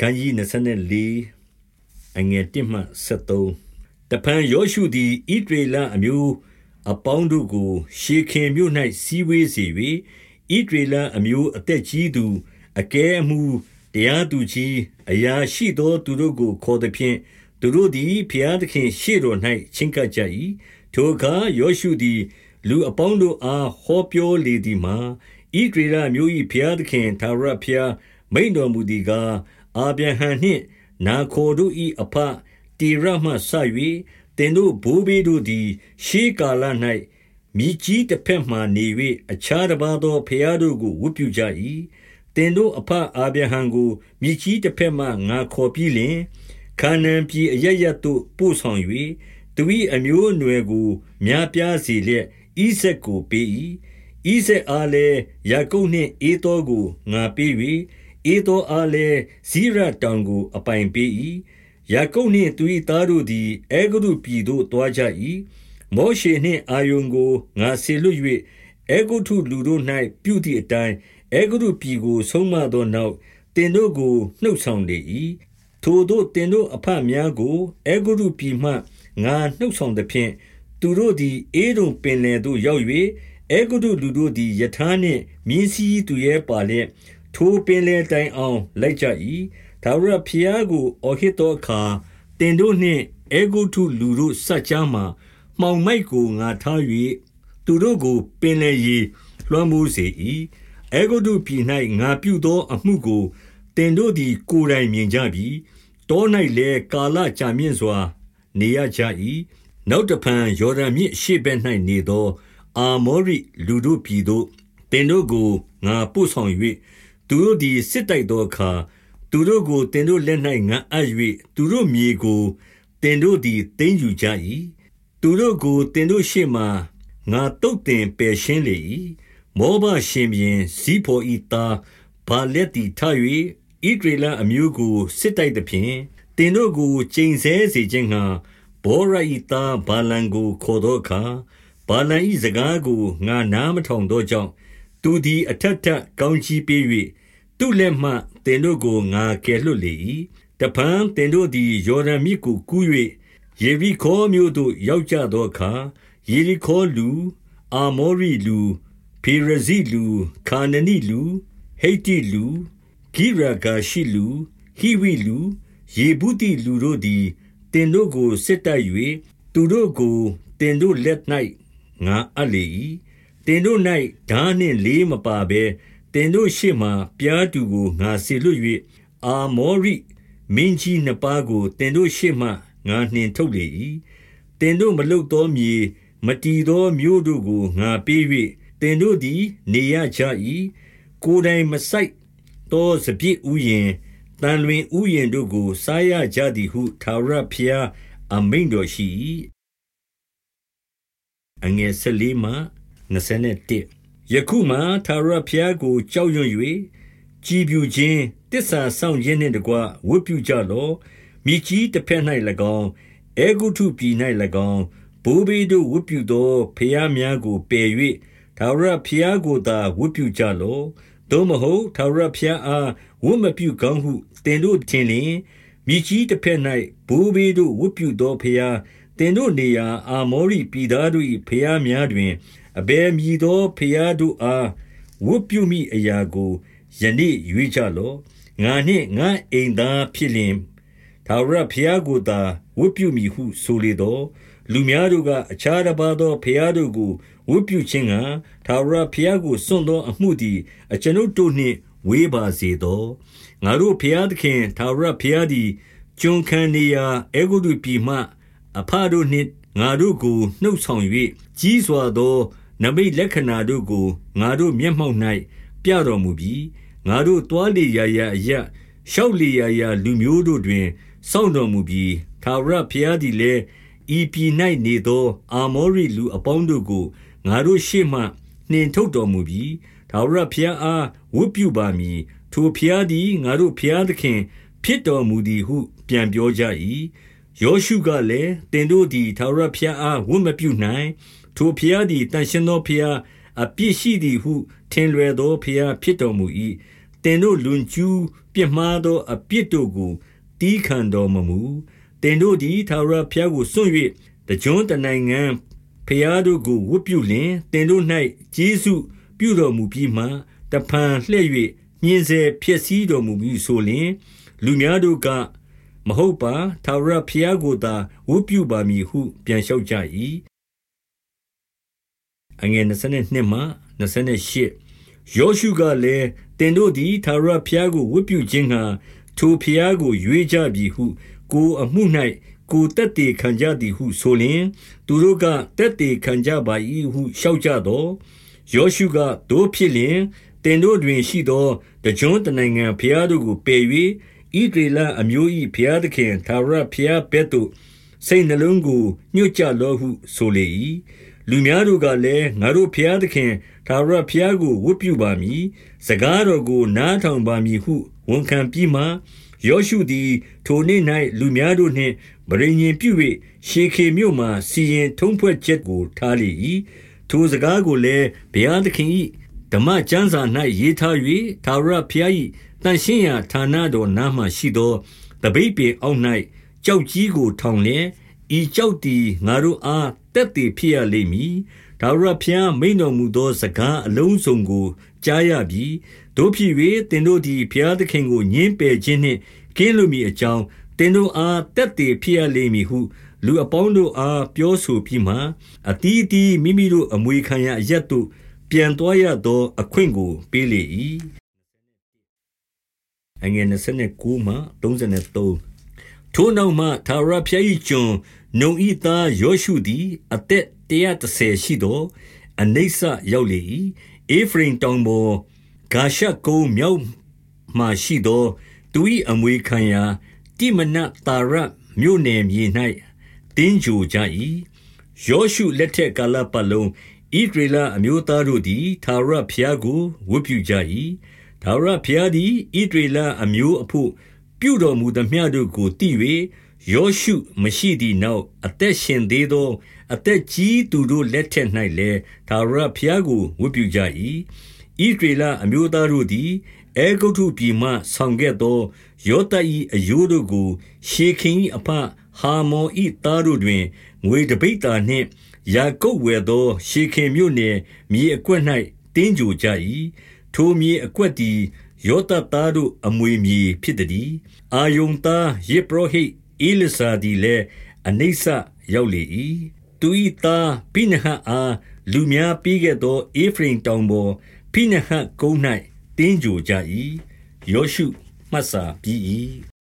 အခန်းကြီး24အငယ်1မှ73တပန်ယောရှုသည်ဣဒရေလအမျိုး အပေါင်းတို့ကို ရှေခင်မြို့၌စီဝေးစေ၍ဣဒရေလအမျိုးအသက်ကြီးသူအကဲအမှုတရားသူကြီးအရာရှိသောသူတို့ကိုခေါ်သည်ဖြင့်သူတို့သည်ဖျားသခင်ရှေ့တော်၌ချင်းကပ်ကြ၏ထိုအခါယောရှုသည် လူအပေါင်းတို့အားဟောပြောလေသည်မှာဣဒရေလမျိုး၏ဖျားသခင်သာရဖျားမိန်တော်မူသည်ကား အာဗြဟံနှင့်နာခေါ်တို့၏အဘတေရမှဆ၍တင်တို့ဘိုးဘေးတို့သည် ရှေးကာလ၌မြည်ကြီးတစ်ဖက်မှနေ၍အခြားတစ်ပါးသောဖျားတို့ကိုဝတ်ပြုကြ၏တင်တို့အဖအာဗြဟံကိုမြည်ကြီးတစ်ဖက်မှငါခေါ်ပြီးလျှင်ခါနန်ပြည်အရရတို့ပို့ဆောင်၍သူ၏အမျိုးအနွယ်ကိုများပြားစေလျက်ဣဇက်ကိုပေး၏ဣဇက်အားလည်းယာကုပ်နှင့်အေသောကိုငါပေး၍ ဧသောအားလည်းဇိရတောင်ကို အပိုင်ပေး၏ယာကုပ်နှင့်သူ၏သားတို့သည်အေဂရုပြည်သို့တွားကြ၏မောရှေနှင့်အာယုန်ကို ငါဆေလွတ်၍အေဂုထုလူတို့၌ပြုသည့်အတိုင်းအေဂရုပြည်ကို ဆုံးမသောနောက်တင်တို့ကို နှုတ်ဆောင်လေ၏ထိုတို့တင်တို့အဖများကိုအေဂရုပြည်မှ ငါနှုတ်ဆောင်သဖြင့် သူတို့သည်အေဒုံပင်လယ်သို့ ရောက်၍အေဂုတုလူတို့သည်ယထာနှင့်မြင်းစည်းသူရဲပါလျက် ထိုပင်လယ်တိုင်အောင် လိုက်ကြ၏ဒါဝရဖျားကို အော်ဟစ်သောအခါတင်တို့နှင့်အေဂုတုလူတို့ဆက်ကြမှာ မှောင်မိုက်ကိုငါထား၍သူတို့ကို ပင်လယ်ရီလွှမ်းမိုးစေ၏အေဂုတုပြည်၌ငါပြုသောအမှုကိုတင်တို့သည် ကိုယ်တိုင်မြင်ကြပြီ တော၌လည်း ကာလကြာမြင့်စွာ နေရကြ၏နောက်တဖန် ယော်ဒန်မြစ်ရှေ့ဘက်၌နေသော အာမောရိလူတို့ပြည်သို့တင်တို့ကို ငါပို့ဆောင်၍ သူတို့သည် စစ်တိုက်သောအခါ သူတို့ကိုတင်တို့လက်၌ငါအပ်၍သူတို့မြေကိုတင်တို့သည်တင်းယူကြ၏သူတို့ကိုတင်တို့ရှေ့မှငါတုတ်တင်ပယ်ရှင်းလေ၏မောဘရှင်ပြင်ဇီးဖော်ဤသားဘာလက်တီထ၍ဣဒရေလအမျိုးကို စစ်တိုက်သဖြင့်တင်တို့ကိုချိန်ဆစေခြင်းငှာဘောရဤသားဘာလန်ကို ခေါ်သောအခါဘာလန်ဤစကားကို ငါနားမထောင်သောကြောင့် သူသည် အထက်ထက်ကောင်းကြီးပေး၍ သူ့လက်မှသင်တို့ကိုငါကယ်လွတ်လေ၏တပန်းသင်တို့သည်ယော်ဒန်မြစ်ကိုကူး၍ယေရိခေါမြို့သို့ရောက်ကြသောအခါယေရိခေါလူအာမောရိလူဖေရဇိလူခါနနိလူဟိတိလူဂိရဂါရှိလူဟိဝိလူယေဗုတိလူတို့သည်တင်တို့ကိုစစ်တိုက်၍သူတို့ကိုတင်တို့လက်၌ငါအပ်လေ၏တင်တို့၌ဓာနှင့်လေးမပါဘဲ တင်တို့ရှေ့မှပြားတူကို ငါစေလွတ်၍အာမောရိမင်းကြီးနှစ်ပါးကိုတင်တို့ရှေ့မှ ငါနှင်ထုတ်လေ၏တင်တို့မလုသောမြေ မတီသောမြို့တို့ကို ငါပေး၍တင်တို့သည် နေရကြ၏ကိုယ်တိုင်မဆိုင်သော စပြည့်ဥယင်တန်လွင်ဥယင်တို့ကို စားရကြသည်ဟုသာရဖျား အမိန်တော်ရှိ၏အင ယ်၁၄မှ21ယခုမှသာရဖျားကို ကြောက်ရွံ့၍ကြည်ပြူခြင်းတစ္ဆာဆောင်ခြင်းနှင့်တကွ ဝတ်ပြုကြလော့မိကြီးတစ်ဖက်၌၎င်းအေဂုထုပြည်၌၎င်း ဘိုးဘေးတို့ ဝတ်ပြုသောဖျားများကို ပယ်၍သာရဖျားကိုသာ ဝတ်ပြုကြလော့ သို့မဟုတ်သာရဖျားအား ဝတ်မပြုကောင်းဟုတင်တို့ထင်လျင်မိကြီးတစ်ဖက်၌ဘိုးဘေးတို့ ဝတ်ပြုသောဖျားတင်တို့နေရာ အာမောရိပြည်သားတို့၏ဖျားများတွင် အဘယ်မည်သောဖျားတို့အားဝတ်ပြုမိအရာကိုယနေ့ရွေးကြလော့ငါနှင့်ငါအိမ်သားဖြစ်လျင်သာရဖျားကိုသာဝတ်ပြုမိဟုဆိုလေတော့လူများတို့ကအခြားတစ်ပါးသောဖျားတို့ကိုဝတ်ပြုခြင်းကသာရဖျားကိုစွန့်သောအမှုသည်အကျွန်ုပ်တို့နှင့်ဝေးပါစေသောငါတို့ဖျားသခင်သာရဖျားသည်ကျွန်ခံနေရာအေဂုတုပြည်မှ အဖတို့နှင့်ငါတို့ကိုနှုတ်ဆောင်၍ကြီးစွာသော နမိတ်လက္ခဏာတို့ကိုငါတို့မျက်မှောက်၌ပြတော်မူပြီးငါတို့တွားလေရာရာအရရှောက်လေရာရာလူမျိုးတို့တွင်စောင့်တော်မူပြီးသာဝရဖျားသည်လည်းဤပြည်၌နေသော အာမောရိလူအပေါင်းတို့ကိုငါတို့ရှေ့မှနှင်ထုတ်တော်မူပြီးသာဝရဖျားအားဝတ်ပြုပါမည်ထိုဖျားသည်ငါတို့ဖျားသခင် ဖြစ်တော်မူသည်ဟု ပြန်ပြောကြ၏ယောရှုကလည်းတင်တို့သည်သာဝရဖျားအားဝတ်မပြုနိုင် ထိုဖျားသည်တန်ရှင်သောဖျားအပြစ်ရှိသည်ဟုထင်လွယ်သောဖျားဖြစ်တော်မူ၏သင်တို့လွန်ကျူးပြစ်မှားသောအပြစ်တို့ကိုတီးခံတော်မမူသင်တို့သည်ထာဝရဘုရားကိုစွန့်၍တကြွတနိုင်ငံဖျားတို့ကိုဝတ်ပြုလင်သင်တို့၌ကျေးဇူးပြုတော်မူပြီးမှတဖန်လှည့်၍ညင်စေဖြစ်စည်းတော်မူပြီးဆိုလျင် လူများတို့ကမဟုတ်ပါထာဝရဘုရားကိုသာဝတ်ပြုပါမည်ဟုပြန်လျှောက်ကြ၏ အငယ်22မှ28ယောရှုကလည်းတင်တို့သည်ထာဝရဘုရားကိုဝတ်ပြုခြင်းငှာထိုဘုရားကိုရွေးကြပြီဟု ကိုအမှု၌ကိုတက်တေခံကြသည်ဟုဆိုလျင်သူတို့ကတက်တေခံကြပါ၏ဟုလျှောက်ကြသောယောရှုကတို့ဖြစ်လျင်တင်တို့တွင်ရှိသောတကြွတနိုင်ငံဘုရားတို့ကိုပယ်၍ဣဒေလအမျိုး၏ဘုရားသခင်သာရဘုရားဘက်သို့စိတ်နှလုံးကိုညှို့ကြလောဟုဆိုလေ၏ လူများတို့ကလည်းငါတို့ဘုရားသခင်သာရဘုရားကိုဝတ်ပြုပါမည်စကားတော်ကိုနားထောင်ပါမည်ဟုဝန်ခံပြီးမှယောရှုသည် ထိုနေ့၌လူများတို့နှင့်ဗရိညင်ပြု၍ရှေခေမြို့မှစီရင်ထုံးဖွဲ့ချက်ကိုထားလေ၏ထိုစကားကိုလည်းဘုရားသခင်၏ဓမ္မကျမ်းစာ၌ရေးထား၍သာရဘုရား၏တန်ရှင်းရာဌာနတော်နားမှရှိသောတပိတ်ပင်အောက်၌ကြောက်ကြီးကိုထောင်လျက်ဤကြောက်သည်ငါတို့အား တက်တည်ဖြစ်ရလိမ့်မည်ဒါဝရဖျားမိန်တော်မူသောစကားအလုံးစုံကိုကြားရပြီတို့ဖြစ်၍တင်တို့သည်ဘုရားသခင်ကိုညှင်းပယ်ခြင်းနှင့်ကင်းလွတ်မည်အကြောင်းတင်တို့အားတက်တည်ဖြစ်ရလိမ့်မည်ဟုလူအပေါင်းတို့အားပြောဆိုပြီးမှအတီးတီးမိမိတို့အမွေခံရအရက်တို့ပြန်သွားရသောအခွင့်ကိုပေးလေ၏အငယ်29မှ33ထိုနောက်မှသာရဖျား၏ကျွန် နုံဤသားယောရှုသည် အသက်130ရှိသောအနိစ္စရောက်လေ၏အေဖရင်တောင်ပေါ်ဂါရှကုန်းမြောက်မှရှိသော သူ၏အမွေခံရာတိမနတာရမြို့နယ်မြေ၌တင်းကြိုကြ၏ယောရှုလက်ထက်ကာလပတ်လုံးဣဒရေလအမျိုးသားတို့သည်သာရဖျားကိုဝတ်ပြုကြ၏ထာဝရဘုရားသည်ဣသရေလအမျိုးအဘို့ ပြုတော်မူသမျှတို့ကိုသိ၍ယောရှုမရှိသည်နောက်အသက်ရှင်သေးသော အသက်ကြီးသူတို့လက်ထက်၌လည်းထာဝရဘုရားကိုဝတ်ပြုကြ၏ဣသရေလအမျိုးသားတို့သည်အဲဂုတ္တုပြည်မှဆောင်ခဲ့သောယောသ၏အယိုးတို့ကို ရှေခင်၏အဖဟာမော၏သားတို့တွင်ငွေတပိတ်တာနှင့်ယာကုပ်ဝယ်သော ရှေခင်မြို့နယ်မြေအကွက်၌တင်းကြိုကြ၏ထိုမြေအကွက်သည် ယောသပ်သားတို့ အမွေမြေဖြစ်သတည်း။အာရုန်သား ယဇ်ပုရောဟိတ် ဧလာဇာသည်လည်း အနိစ္စရောက်လေ၏။သူ၏သားဖိနဟတ်အား လူများပေးခဲ့သော ဧဖရိမ်တောင်ပေါ် ဖိနဟတ်ကုန်း၌သင်္ဂြိုဟ်ကြ၏။ယောရှုမှတ်စာပြီး၏။